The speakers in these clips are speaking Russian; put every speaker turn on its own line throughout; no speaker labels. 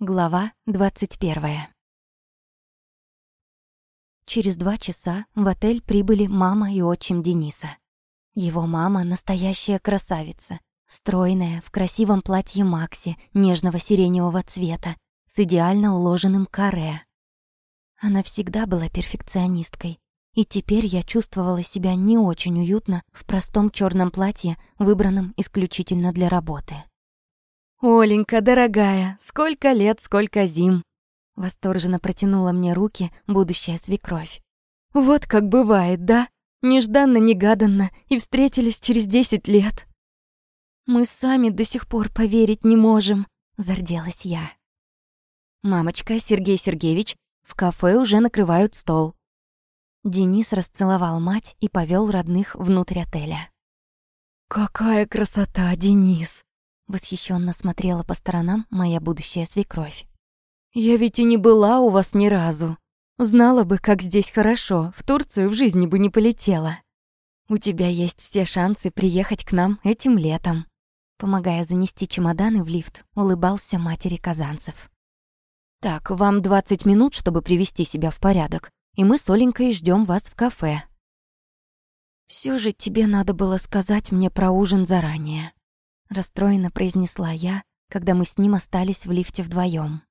Глава 21. Через два часа в отель прибыли мама и отчим Дениса. Его мама — настоящая красавица, стройная, в красивом платье Макси нежного сиреневого цвета, с идеально уложенным каре. Она всегда была перфекционисткой, и теперь я чувствовала себя не очень уютно в простом черном платье, выбранном исключительно для работы. «Оленька, дорогая, сколько лет, сколько зим!» Восторженно протянула мне руки будущая свекровь. «Вот как бывает, да? Нежданно-негаданно, и встретились через десять лет!» «Мы сами до сих пор поверить не можем», — зарделась я. «Мамочка, Сергей Сергеевич, в кафе уже накрывают стол». Денис расцеловал мать и повел родных внутрь отеля. «Какая красота, Денис!» Восхищенно смотрела по сторонам моя будущая свекровь. «Я ведь и не была у вас ни разу. Знала бы, как здесь хорошо, в Турцию в жизни бы не полетела. У тебя есть все шансы приехать к нам этим летом». Помогая занести чемоданы в лифт, улыбался матери казанцев. «Так, вам 20 минут, чтобы привести себя в порядок, и мы с Оленькой ждем вас в кафе». Все же тебе надо было сказать мне про ужин заранее», расстроенно произнесла я, когда мы с ним остались в лифте вдвоем.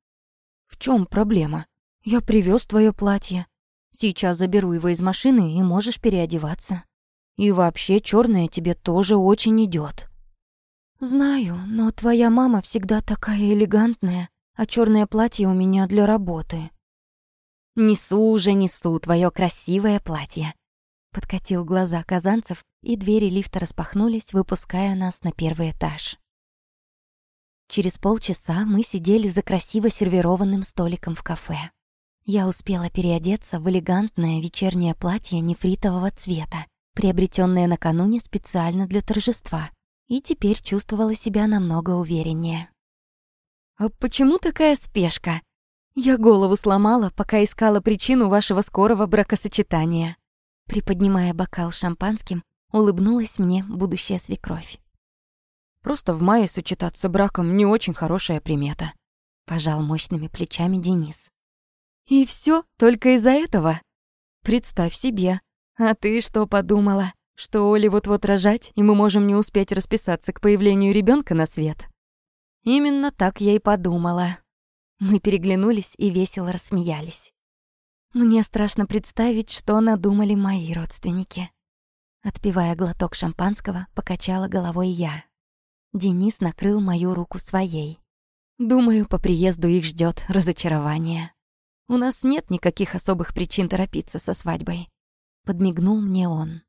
В чем проблема? Я привез твое платье. Сейчас заберу его из машины, и можешь переодеваться. И вообще черное тебе тоже очень идет. Знаю, но твоя мама всегда такая элегантная, а черное платье у меня для работы. Несу уже, несу твое красивое платье. Подкатил глаза казанцев, и двери лифта распахнулись, выпуская нас на первый этаж. Через полчаса мы сидели за красиво сервированным столиком в кафе. Я успела переодеться в элегантное вечернее платье нефритового цвета, приобретенное накануне специально для торжества, и теперь чувствовала себя намного увереннее. «А почему такая спешка? Я голову сломала, пока искала причину вашего скорого бракосочетания», Приподнимая бокал шампанским, улыбнулась мне будущая свекровь. «Просто в мае сочетаться браком не очень хорошая примета», — пожал мощными плечами Денис. «И все только из-за этого? Представь себе. А ты что подумала? Что Оле вот-вот рожать, и мы можем не успеть расписаться к появлению ребенка на свет?» Именно так я и подумала. Мы переглянулись и весело рассмеялись. Мне страшно представить, что надумали мои родственники. Отпивая глоток шампанского, покачала головой я. Денис накрыл мою руку своей. Думаю, по приезду их ждет разочарование. У нас нет никаких особых причин торопиться со свадьбой. Подмигнул мне он.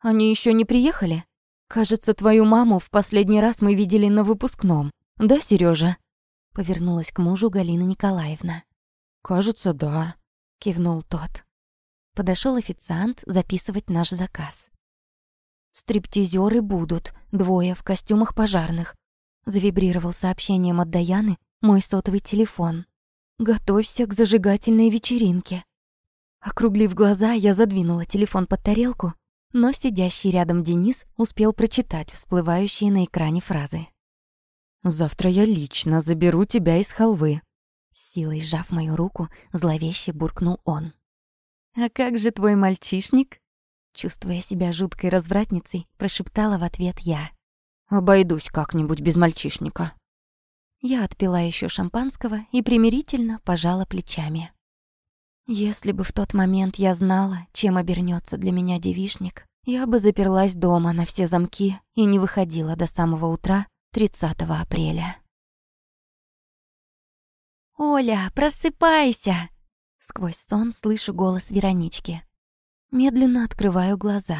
Они еще не приехали? Кажется, твою маму в последний раз мы видели на выпускном. Да, Сережа? Повернулась к мужу Галина Николаевна. Кажется, да. — кивнул тот. Подошел официант записывать наш заказ. «Стриптизеры будут, двое в костюмах пожарных», — завибрировал сообщением от Даяны мой сотовый телефон. «Готовься к зажигательной вечеринке». Округлив глаза, я задвинула телефон под тарелку, но сидящий рядом Денис успел прочитать всплывающие на экране фразы. «Завтра я лично заберу тебя из халвы», с силой сжав мою руку, зловеще буркнул он. «А как же твой мальчишник?» Чувствуя себя жуткой развратницей, прошептала в ответ я. «Обойдусь как-нибудь без мальчишника». Я отпила еще шампанского и примирительно пожала плечами. Если бы в тот момент я знала, чем обернется для меня девишник, я бы заперлась дома на все замки и не выходила до самого утра 30 апреля. «Оля, просыпайся!» Сквозь сон слышу голос Веронички. Медленно открываю глаза.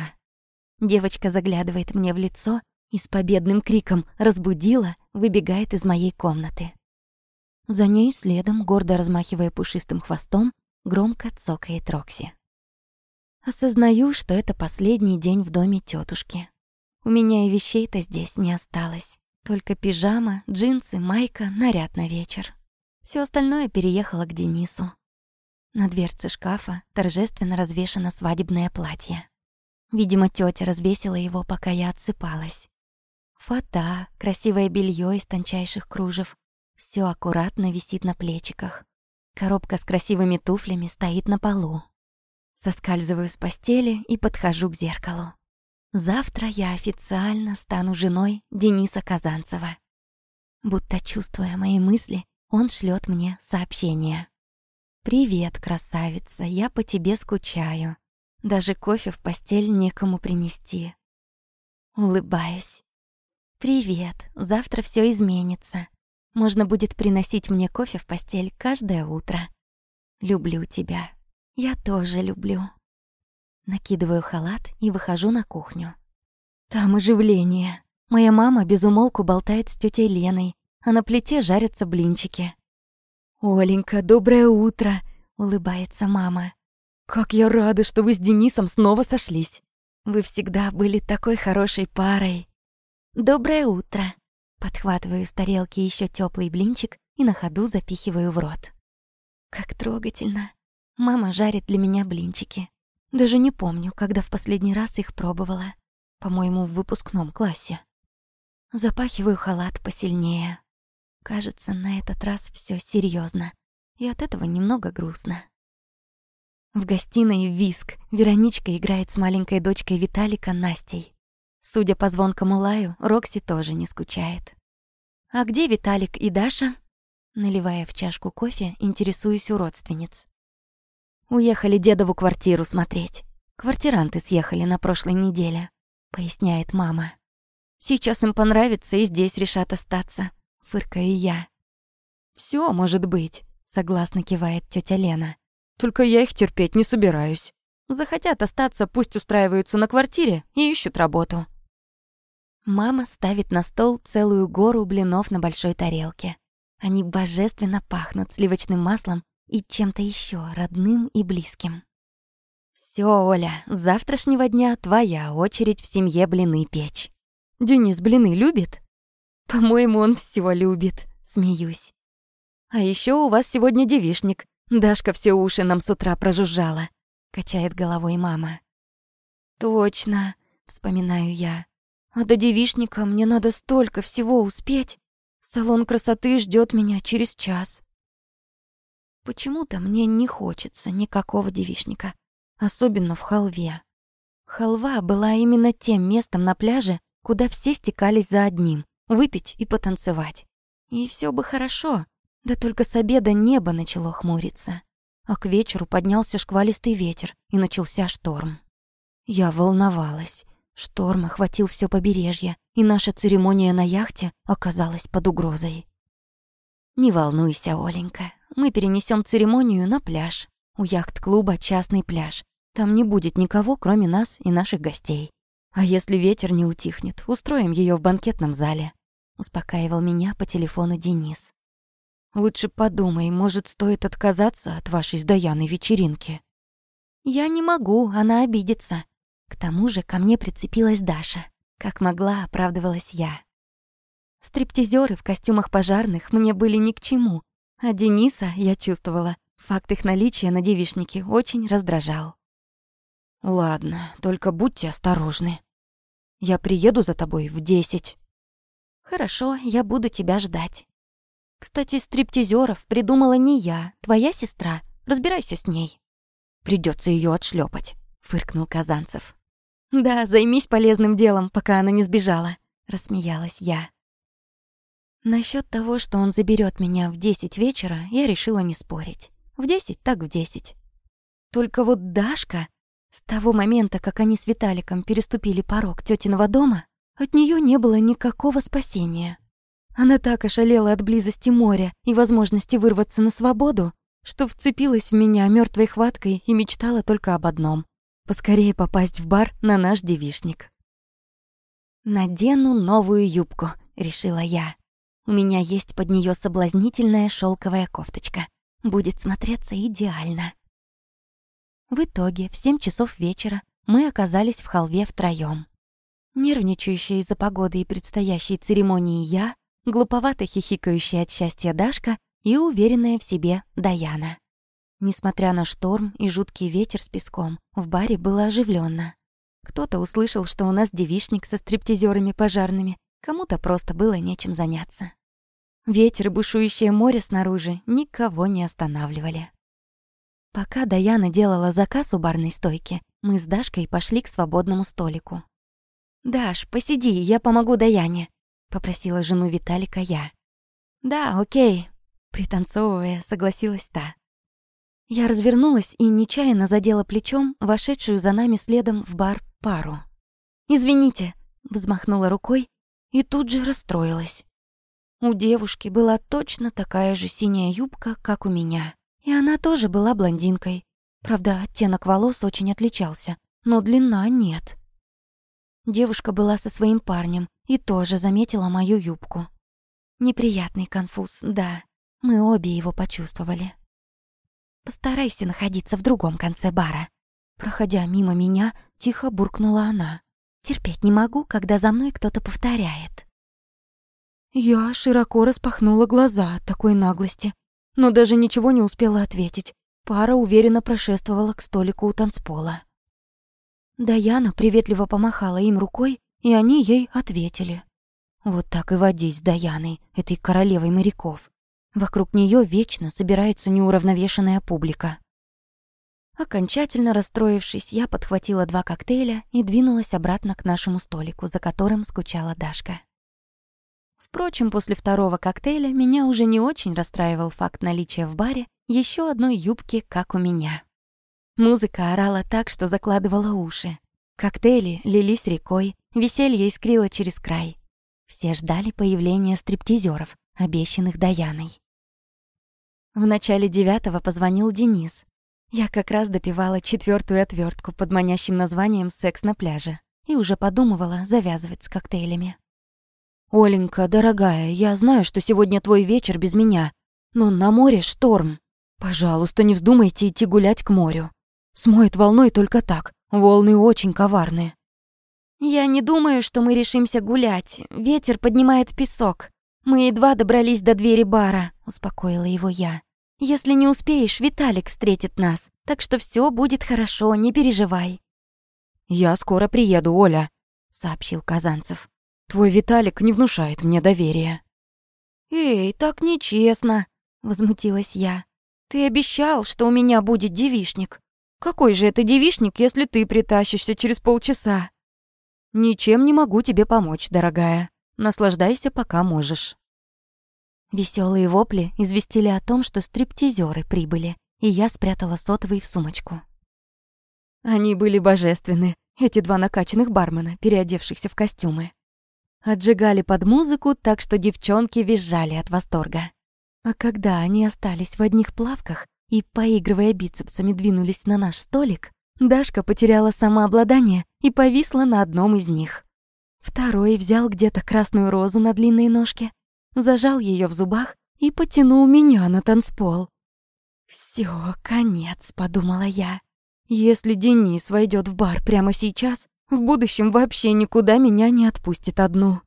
Девочка заглядывает мне в лицо и с победным криком «разбудила» выбегает из моей комнаты. За ней следом, гордо размахивая пушистым хвостом, громко цокает Рокси. Осознаю, что это последний день в доме тетушки. У меня и вещей-то здесь не осталось. Только пижама, джинсы, майка, наряд на вечер. Все остальное переехало к Денису. На дверце шкафа торжественно развешано свадебное платье. Видимо, тетя развесила его, пока я отсыпалась. Фата, красивое белье из тончайших кружев, Все аккуратно висит на плечиках. Коробка с красивыми туфлями стоит на полу. Соскальзываю с постели и подхожу к зеркалу. Завтра я официально стану женой Дениса Казанцева. Будто чувствуя мои мысли, он шлет мне сообщение. «Привет, красавица, я по тебе скучаю. Даже кофе в постель некому принести». Улыбаюсь. «Привет, завтра все изменится. Можно будет приносить мне кофе в постель каждое утро. Люблю тебя. Я тоже люблю». Накидываю халат и выхожу на кухню. Там оживление. Моя мама безумолку болтает с тетей Леной, а на плите жарятся блинчики. «Оленька, доброе утро!» — улыбается мама. «Как я рада, что вы с Денисом снова сошлись! Вы всегда были такой хорошей парой!» «Доброе утро!» Подхватываю с тарелки еще теплый блинчик и на ходу запихиваю в рот. Как трогательно. Мама жарит для меня блинчики. Даже не помню, когда в последний раз их пробовала. По-моему, в выпускном классе. Запахиваю халат посильнее. Кажется, на этот раз все серьезно, и от этого немного грустно. В гостиной виск. Вероничка играет с маленькой дочкой Виталика Настей. Судя по звонкому лаю, Рокси тоже не скучает. «А где Виталик и Даша?» Наливая в чашку кофе, интересуюсь у родственниц. «Уехали дедову квартиру смотреть. Квартиранты съехали на прошлой неделе», — поясняет мама. «Сейчас им понравится и здесь решат остаться», — фыркаю я. Все может быть», — согласно кивает тетя Лена. «Только я их терпеть не собираюсь. Захотят остаться, пусть устраиваются на квартире и ищут работу». Мама ставит на стол целую гору блинов на большой тарелке. Они божественно пахнут сливочным маслом и чем-то еще родным и близким. Все, Оля, с завтрашнего дня твоя очередь в семье блины печь. Денис блины любит? По-моему, он все любит, смеюсь. А еще у вас сегодня девишник. Дашка все уши нам с утра прожужжала, качает головой мама. Точно, вспоминаю я. А до девишника мне надо столько всего успеть. Салон красоты ждет меня через час. Почему-то мне не хочется никакого девишника, особенно в халве. Халва была именно тем местом на пляже, куда все стекались за одним — выпить и потанцевать. И все бы хорошо, да только с обеда небо начало хмуриться. А к вечеру поднялся шквалистый ветер, и начался шторм. Я волновалась. Шторм охватил все побережье, и наша церемония на яхте оказалась под угрозой. «Не волнуйся, Оленька, мы перенесем церемонию на пляж. У яхт-клуба частный пляж. Там не будет никого, кроме нас и наших гостей. А если ветер не утихнет, устроим ее в банкетном зале», — успокаивал меня по телефону Денис. «Лучше подумай, может, стоит отказаться от вашей с Даяной вечеринки?» «Я не могу, она обидится», к тому же ко мне прицепилась Даша. Как могла, оправдывалась я. Стриптизеры в костюмах пожарных мне были ни к чему, а Дениса, я чувствовала, факт их наличия на девишнике очень раздражал. «Ладно, только будьте осторожны. Я приеду за тобой в десять». «Хорошо, я буду тебя ждать». «Кстати, стриптизеров придумала не я, твоя сестра. Разбирайся с ней». Придется ее отшлепать фыркнул Казанцев. Да, займись полезным делом, пока она не сбежала, рассмеялась я. Насчет того, что он заберет меня в десять вечера, я решила не спорить. В десять так в десять. Только вот Дашка, с того момента, как они с Виталиком переступили порог тетиного дома, от нее не было никакого спасения. Она так ошалела от близости моря и возможности вырваться на свободу, что вцепилась в меня мертвой хваткой и мечтала только об одном Поскорее попасть в бар на наш девишник. «Надену новую юбку», — решила я. «У меня есть под нее соблазнительная шелковая кофточка. Будет смотреться идеально». В итоге в семь часов вечера мы оказались в халве втроём. Нервничающая из-за погоды и предстоящей церемонии я, глуповато хихикающая от счастья Дашка и уверенная в себе Даяна. Несмотря на шторм и жуткий ветер с песком, в баре было оживленно. Кто-то услышал, что у нас девишник со стриптизерами пожарными, кому-то просто было нечем заняться. Ветер и бушующее море снаружи никого не останавливали. Пока Даяна делала заказ у барной стойки, мы с Дашкой пошли к свободному столику. «Даш, посиди, я помогу Даяне», — попросила жену Виталика я. «Да, окей», — пританцовывая, согласилась та. Я развернулась и нечаянно задела плечом вошедшую за нами следом в бар пару. «Извините», — взмахнула рукой и тут же расстроилась. У девушки была точно такая же синяя юбка, как у меня. И она тоже была блондинкой. Правда, оттенок волос очень отличался, но длина нет. Девушка была со своим парнем и тоже заметила мою юбку. Неприятный конфуз, да. Мы обе его почувствовали. «Постарайся находиться в другом конце бара». Проходя мимо меня, тихо буркнула она. «Терпеть не могу, когда за мной кто-то повторяет». Я широко распахнула глаза от такой наглости, но даже ничего не успела ответить. Пара уверенно прошествовала к столику у танцпола. Даяна приветливо помахала им рукой, и они ей ответили. Вот так и водись с Даяной, этой королевой моряков. Вокруг нее вечно собирается неуравновешенная публика. Окончательно расстроившись, я подхватила два коктейля и двинулась обратно к нашему столику, за которым скучала Дашка. Впрочем, после второго коктейля меня уже не очень расстраивал факт наличия в баре еще одной юбки, как у меня. Музыка орала так, что закладывала уши. Коктейли лились рекой, веселье искрило через край. Все ждали появления стриптизеров, обещанных Даяной. В начале девятого позвонил Денис. Я как раз допивала четвертую отвертку под манящим названием «Секс на пляже» и уже подумывала завязывать с коктейлями. «Оленька, дорогая, я знаю, что сегодня твой вечер без меня, но на море шторм. Пожалуйста, не вздумайте идти гулять к морю. Смоет волной только так, волны очень коварные». «Я не думаю, что мы решимся гулять. Ветер поднимает песок. Мы едва добрались до двери бара», — успокоила его я. «Если не успеешь, Виталик встретит нас, так что все будет хорошо, не переживай».
«Я скоро приеду, Оля», — сообщил Казанцев. Твой Виталик не внушает мне доверия».
«Эй, так нечестно», — возмутилась я. «Ты обещал, что у меня будет девишник. Какой же это девишник, если ты притащишься через полчаса?»
«Ничем не могу тебе помочь, дорогая. Наслаждайся, пока можешь».
Веселые вопли известили о том, что стриптизеры прибыли, и я спрятала сотовый в сумочку.
Они были божественны, эти два накачанных бармена, переодевшихся в костюмы. Отжигали под музыку, так что девчонки визжали от восторга. А когда они остались в одних плавках и, поигрывая бицепсами, двинулись на наш столик, Дашка потеряла самообладание и повисла на одном из них. Второй взял где-то красную розу на длинной ножке, зажал ее в зубах и потянул меня на танцпол. Все, конец», — подумала я. «Если Денис войдет в бар прямо сейчас, в будущем вообще никуда меня не отпустит одну.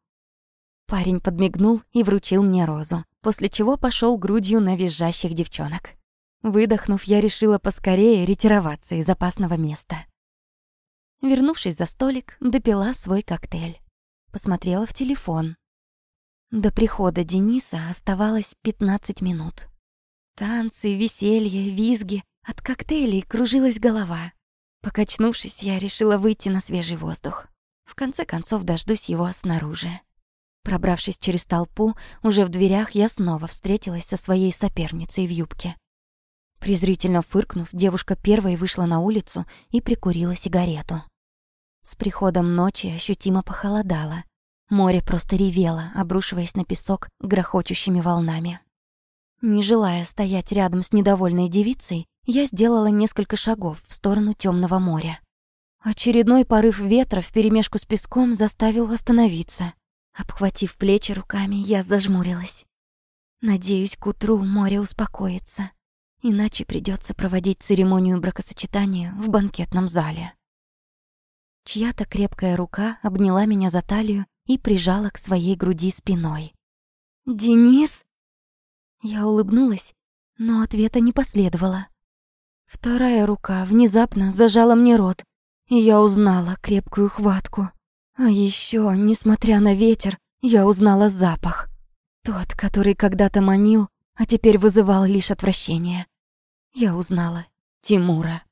Парень подмигнул и вручил мне розу, после чего пошел грудью на визжащих девчонок. Выдохнув, я решила поскорее ретироваться из опасного места. Вернувшись за столик, допила свой коктейль. Посмотрела в телефон. До прихода Дениса оставалось 15 минут. Танцы, веселье, визги. От коктейлей кружилась голова. Покачнувшись, я решила выйти на свежий воздух. В конце концов, дождусь его снаружи. Пробравшись через толпу, уже в дверях я снова встретилась со своей соперницей в юбке. Презрительно фыркнув, девушка первой вышла на улицу и прикурила сигарету. С приходом ночи ощутимо похолодало. Море просто ревело, обрушиваясь на песок грохочущими волнами. Не желая стоять рядом с недовольной девицей, я сделала несколько шагов в сторону темного моря. Очередной порыв ветра вперемешку с песком заставил остановиться. Обхватив плечи руками, я зажмурилась. Надеюсь, к утру море успокоится, иначе придется проводить церемонию бракосочетания в банкетном зале. Чья-то крепкая рука обняла меня за талию и прижала к своей груди спиной. «Денис?» Я улыбнулась, но ответа не последовало. Вторая рука внезапно зажала мне рот, и я узнала крепкую хватку. А еще, несмотря на ветер, я узнала запах. Тот, который когда-то манил, а теперь вызывал лишь отвращение. Я узнала Тимура.